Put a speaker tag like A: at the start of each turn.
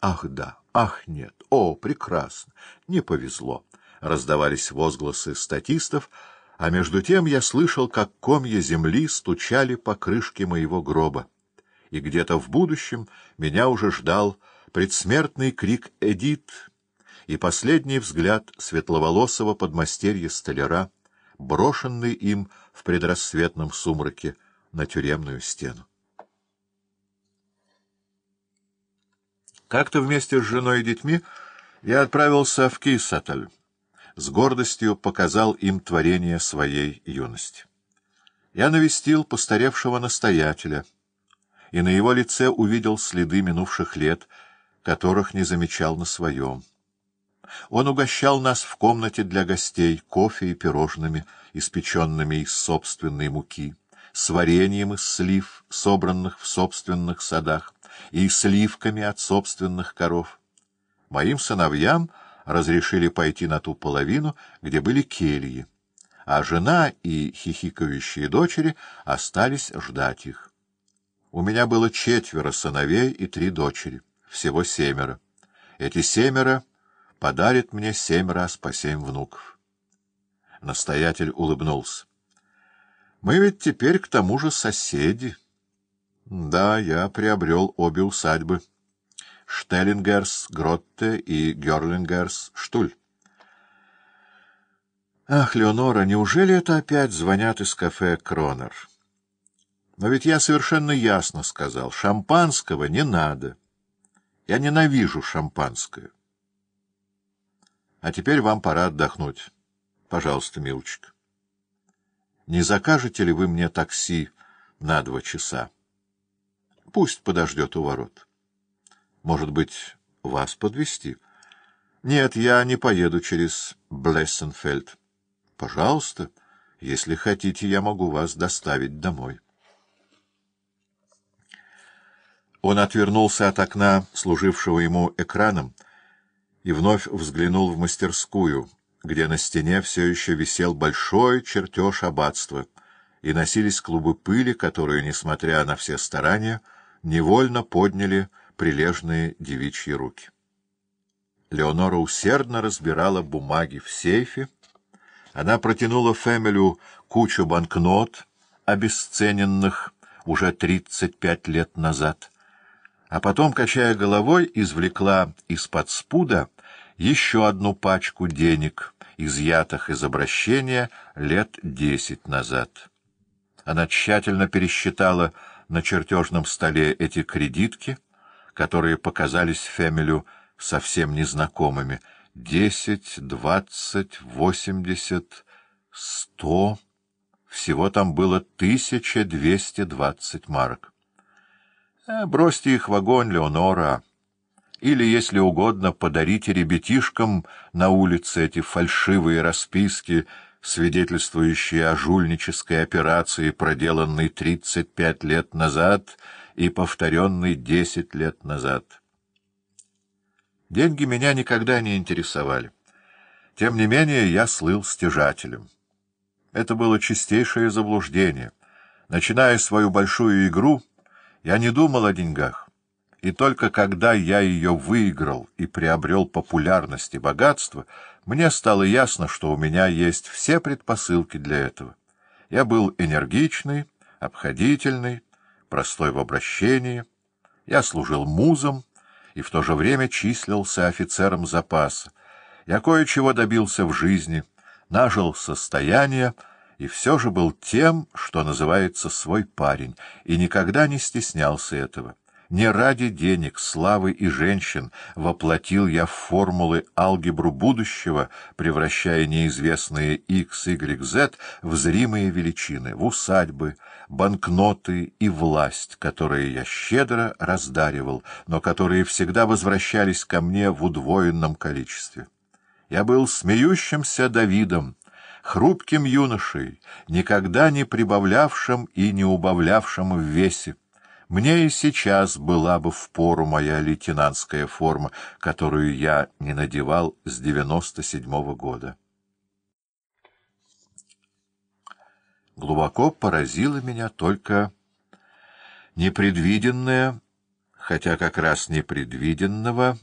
A: Ах да, ах нет, о, прекрасно, не повезло, раздавались возгласы статистов, а между тем я слышал, как комья земли стучали по крышке моего гроба, и где-то в будущем меня уже ждал предсмертный крик «Эдит!» и последний взгляд светловолосого подмастерья столяра, брошенный им в предрассветном сумраке на тюремную стену. Как-то вместе с женой и детьми я отправился в Кисаталь. С гордостью показал им творение своей юности. Я навестил постаревшего настоятеля, и на его лице увидел следы минувших лет, которых не замечал на своем. Он угощал нас в комнате для гостей кофе и пирожными, испеченными из собственной муки, с вареньем из слив, собранных в собственных садах, и сливками от собственных коров. Моим сыновьям разрешили пойти на ту половину, где были кельи, а жена и хихикающие дочери остались ждать их. У меня было четверо сыновей и три дочери, всего семеро. Эти семеро подарят мне семь раз по семь внуков. Настоятель улыбнулся. — Мы ведь теперь к тому же соседи. — да, я приобрел обе усадьбы. Штеллингерс, Гротте и Герлингерс, Штуль. Ах, Леонора, неужели это опять звонят из кафе Кронер? Но ведь я совершенно ясно сказал, шампанского не надо. Я ненавижу шампанское. А теперь вам пора отдохнуть. Пожалуйста, милочка. Не закажете ли вы мне такси на два часа? Пусть подождет у ворот. Может быть, вас подвести? Нет, я не поеду через Блессенфельд. Пожалуйста, если хотите, я могу вас доставить домой. Он отвернулся от окна, служившего ему экраном, и вновь взглянул в мастерскую, где на стене все еще висел большой чертеж аббатства, и носились клубы пыли, которые, несмотря на все старания, — невольно подняли прилежные девичьи руки. Леонора усердно разбирала бумаги в сейфе. Она протянула Фэмилю кучу банкнот, обесцененных уже тридцать пять лет назад, а потом, качая головой, извлекла из-под спуда еще одну пачку денег, изъятых из обращения лет десять назад. Она тщательно пересчитала на чертежном столе эти кредитки, которые показались Фемелю совсем незнакомыми. Десять, двадцать, восемьдесят, сто... Всего там было тысяча двести двадцать марок. Э, бросьте их в огонь, Леонора. Или, если угодно, подарите ребятишкам на улице эти фальшивые расписки — свидетельствующие о жульнической операции, проделанной 35 лет назад и повторенной 10 лет назад. Деньги меня никогда не интересовали. Тем не менее, я слыл стяжателем. Это было чистейшее заблуждение. Начиная свою большую игру, я не думал о деньгах. И только когда я ее выиграл и приобрел популярность и богатство, мне стало ясно, что у меня есть все предпосылки для этого. Я был энергичный, обходительный, простой в обращении. Я служил музом и в то же время числился офицером запаса. Я кое-чего добился в жизни, нажил состояние и все же был тем, что называется свой парень, и никогда не стеснялся этого. Не ради денег, славы и женщин воплотил я в формулы алгебру будущего, превращая неизвестные x, y, z в зримые величины, в усадьбы, банкноты и власть, которые я щедро раздаривал, но которые всегда возвращались ко мне в удвоенном количестве. Я был смеющимся Давидом, хрупким юношей, никогда не прибавлявшим и не убавлявшим в весе. Мне и сейчас была бы впору моя лейтенантская форма, которую я не надевал с девяносто седьмого года. Глубоко поразило меня только непредвиденное, хотя как раз непредвиденного